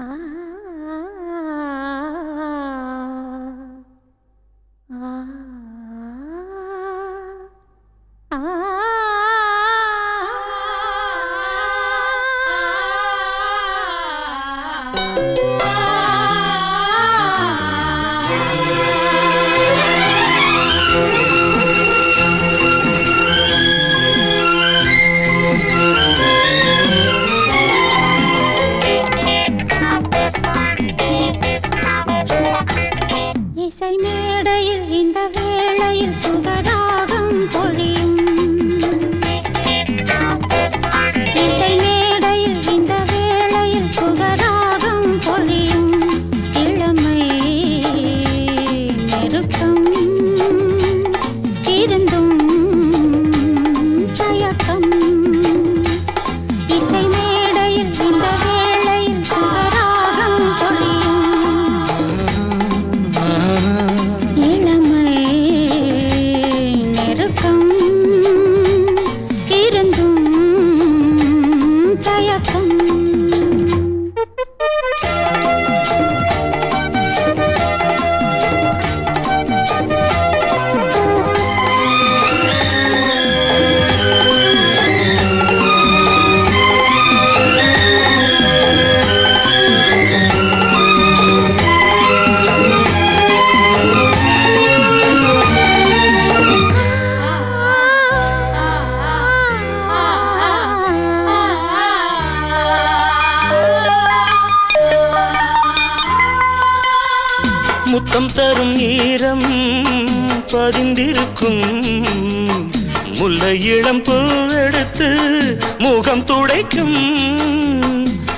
ஆ சுதா முத்தம் தரும் ஈரம் பதிந்திருக்கும். முல்லை இளம் பூவெடுத்து முகம் துடைக்கும்.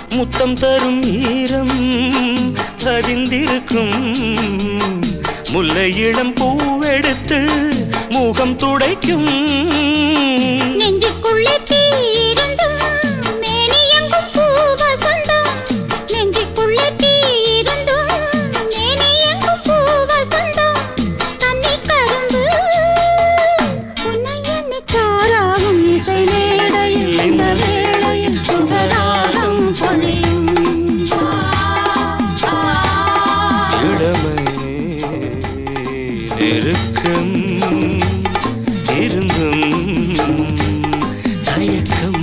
முத்தம் தரும் ஈரம் பதிந்திருக்கும். முல்லை இளம் பூவெடுத்து முகம் துடைக்கும். இருக்கும் இருந்தும் தயக்கம்.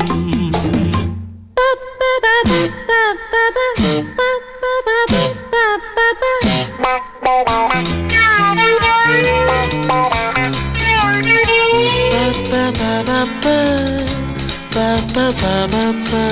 Ba-ba-ba-ba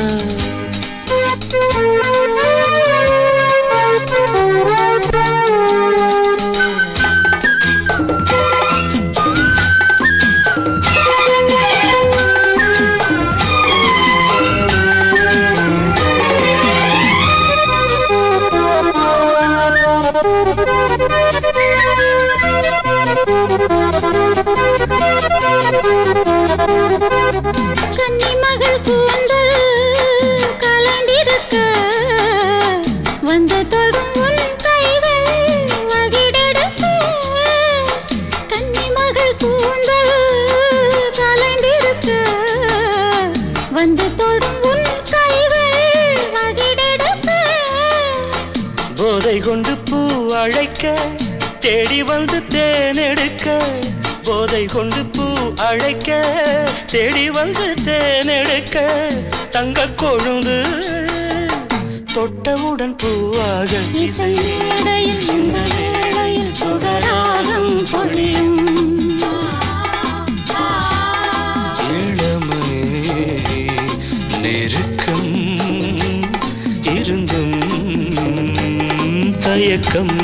கன்னிமகள் கூந்தல் கலண்டிருக்க. வந்து தொடும் உன் கைகள் வகிடெடுக்க போதை கொண்டு பூ அழைக்க தேடி வந்து தேனெடுக்க போதை கொண்டு பூ அழைக்க தேடி வந்து தேனெடுக்க தங்க கொழுந்து தொட்டவுடன் பூவாக சுகராகம் பொழியும். இளமை நெருக்கம் இருந்தும் தயக்கம்